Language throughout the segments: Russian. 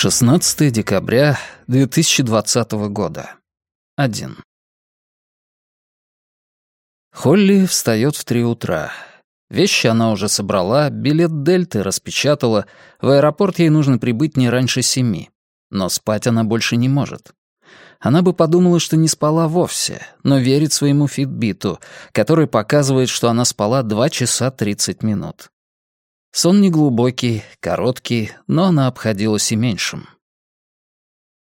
16 декабря 2020 года. 1. Холли встает в три утра. Вещи она уже собрала, билет Дельты распечатала, в аэропорт ей нужно прибыть не раньше семи. Но спать она больше не может. Она бы подумала, что не спала вовсе, но верит своему фитбиту, который показывает, что она спала 2 часа 30 минут. Сон неглубокий, короткий, но она обходилась и меньшим.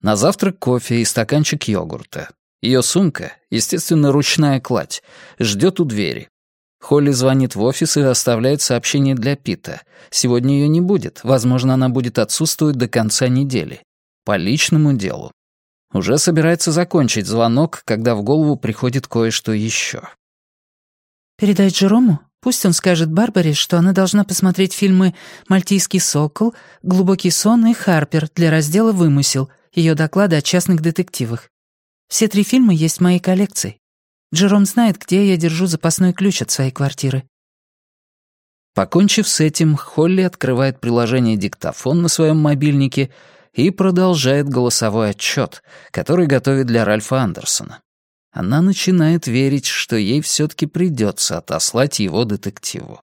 На завтрак кофе и стаканчик йогурта. Ее сумка, естественно, ручная кладь, ждет у двери. Холли звонит в офис и оставляет сообщение для Пита. Сегодня ее не будет, возможно, она будет отсутствовать до конца недели. По личному делу. Уже собирается закончить звонок, когда в голову приходит кое-что еще. «Передай Джерому, пусть он скажет Барбаре, что она должна посмотреть фильмы «Мальтийский сокол», «Глубокий сон» и «Харпер» для раздела «Вымысел», ее доклады о частных детективах. Все три фильма есть в моей коллекции. Джером знает, где я держу запасной ключ от своей квартиры. Покончив с этим, Холли открывает приложение «Диктофон» на своем мобильнике и продолжает голосовой отчет, который готовит для Ральфа Андерсона. Она начинает верить, что ей все-таки придется отослать его детективу.